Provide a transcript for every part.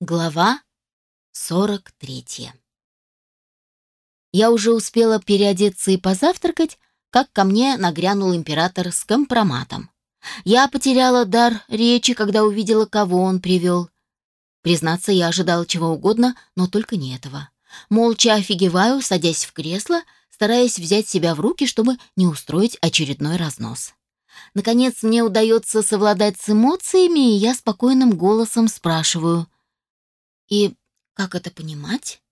Глава 43 Я уже успела переодеться и позавтракать, как ко мне нагрянул император с компроматом. Я потеряла дар речи, когда увидела, кого он привел. Признаться, я ожидала чего угодно, но только не этого. Молча офигеваю, садясь в кресло, стараясь взять себя в руки, чтобы не устроить очередной разнос. Наконец мне удается совладать с эмоциями, и я спокойным голосом спрашиваю — и как это понимать?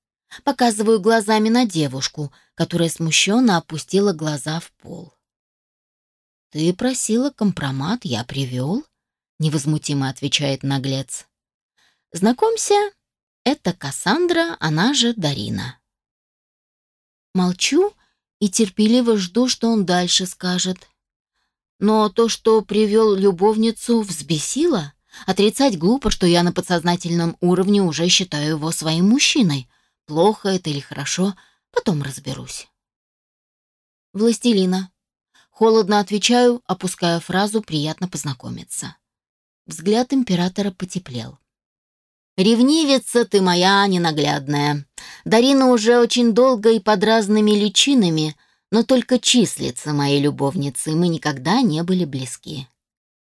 Показываю глазами на девушку, которая смущенно опустила глаза в пол. «Ты просила компромат, я привел», — невозмутимо отвечает наглец. «Знакомься, это Кассандра, она же Дарина». Молчу и терпеливо жду, что он дальше скажет. Но то, что привел любовницу, взбесило. Отрицать глупо, что я на подсознательном уровне уже считаю его своим мужчиной. Плохо это или хорошо, потом разберусь. Властелина. Холодно отвечаю, опуская фразу «приятно познакомиться». Взгляд императора потеплел. «Ревнивица ты моя ненаглядная. Дарина уже очень долго и под разными личинами, но только числится моей любовницей, мы никогда не были близки».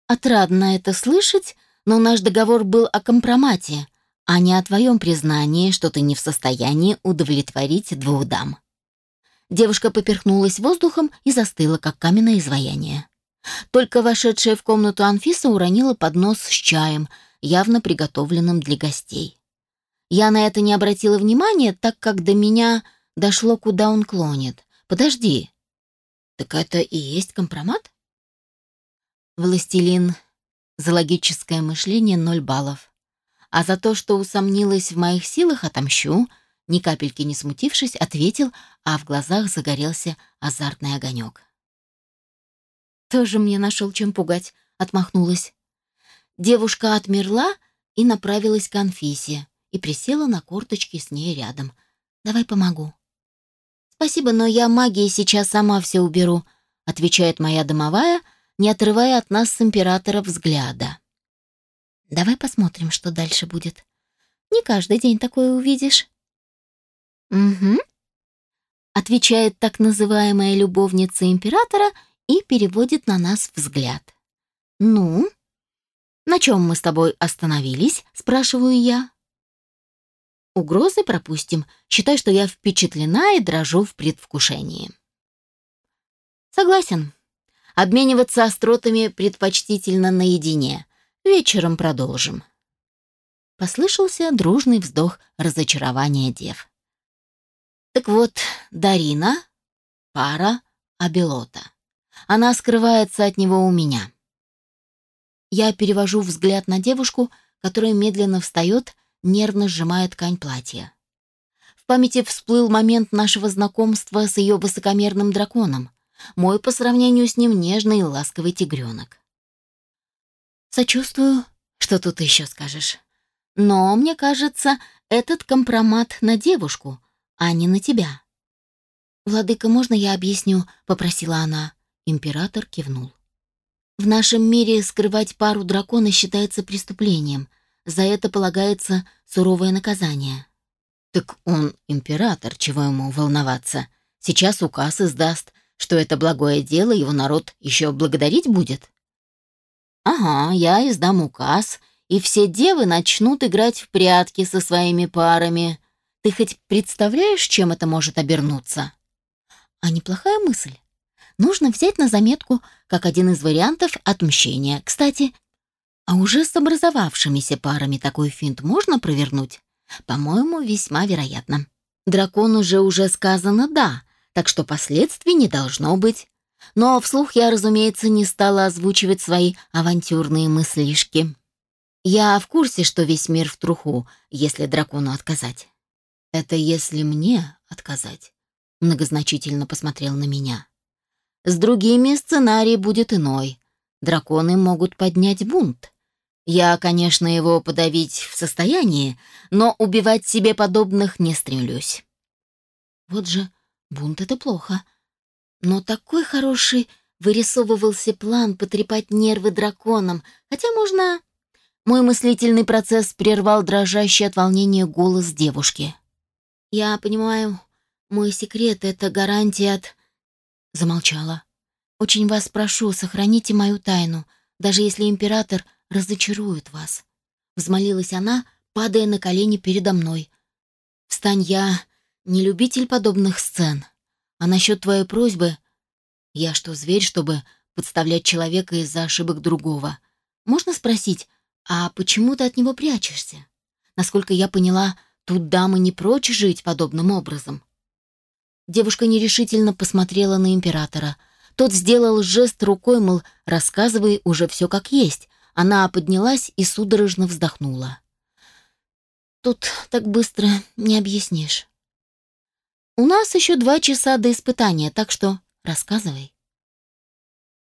Отрадно это слышать, но наш договор был о компромате, а не о твоем признании, что ты не в состоянии удовлетворить двух дам». Девушка поперхнулась воздухом и застыла, как каменное изваяние. Только вошедшая в комнату Анфиса уронила поднос с чаем, явно приготовленным для гостей. Я на это не обратила внимания, так как до меня дошло, куда он клонит. «Подожди, так это и есть компромат?» Властелин за логическое мышление ноль баллов. А за то, что усомнилась в моих силах, отомщу, ни капельки не смутившись, ответил, а в глазах загорелся азартный огонек. «Тоже мне нашел чем пугать», — отмахнулась. Девушка отмерла и направилась к Анфисе и присела на корточки с ней рядом. «Давай помогу». «Спасибо, но я магией сейчас сама все уберу», — отвечает моя домовая, — не отрывая от нас с императора взгляда. «Давай посмотрим, что дальше будет. Не каждый день такое увидишь». «Угу», — отвечает так называемая любовница императора и переводит на нас взгляд. «Ну, на чем мы с тобой остановились?» — спрашиваю я. Угрозы пропустим. Считай, что я впечатлена и дрожу в предвкушении. Согласен. Обмениваться остротами предпочтительно наедине. Вечером продолжим. Послышался дружный вздох разочарования дев. Так вот, Дарина — пара Абелота. Она скрывается от него у меня. Я перевожу взгляд на девушку, которая медленно встает, нервно сжимая ткань платья. В памяти всплыл момент нашего знакомства с ее высокомерным драконом. Мой по сравнению с ним нежный и ласковый тигренок. Сочувствую, что тут еще скажешь. Но, мне кажется, этот компромат на девушку, а не на тебя. «Владыка, можно я объясню?» — попросила она. Император кивнул. «В нашем мире скрывать пару дракона считается преступлением. За это полагается суровое наказание». «Так он император, чего ему волноваться? Сейчас указ издаст, что это благое дело его народ еще благодарить будет? Ага, я издам указ, и все девы начнут играть в прятки со своими парами. Ты хоть представляешь, чем это может обернуться? А неплохая мысль. Нужно взять на заметку как один из вариантов отмщения. Кстати, а уже с образовавшимися парами такой финт можно провернуть? По-моему, весьма вероятно. Дракону же уже сказано «да», так что последствий не должно быть. Но вслух я, разумеется, не стала озвучивать свои авантюрные мыслишки. Я в курсе, что весь мир в труху, если дракону отказать. Это если мне отказать, многозначительно посмотрел на меня. С другими сценарий будет иной. Драконы могут поднять бунт. Я, конечно, его подавить в состоянии, но убивать себе подобных не стремлюсь. Вот же Бунт — это плохо. Но такой хороший вырисовывался план потрепать нервы драконам, хотя можно Мой мыслительный процесс прервал дрожащий от волнения голос девушки. «Я понимаю, мой секрет — это гарантия от...» Замолчала. «Очень вас прошу, сохраните мою тайну, даже если император разочарует вас». Взмолилась она, падая на колени передо мной. «Встань, я не любитель подобных сцен. А насчет твоей просьбы... Я что, зверь, чтобы подставлять человека из-за ошибок другого? Можно спросить, а почему ты от него прячешься? Насколько я поняла, тут дамы не прочь жить подобным образом». Девушка нерешительно посмотрела на императора. Тот сделал жест рукой, мол, рассказывай уже все как есть. Она поднялась и судорожно вздохнула. «Тут так быстро не объяснишь. У нас еще два часа до испытания, так что рассказывай».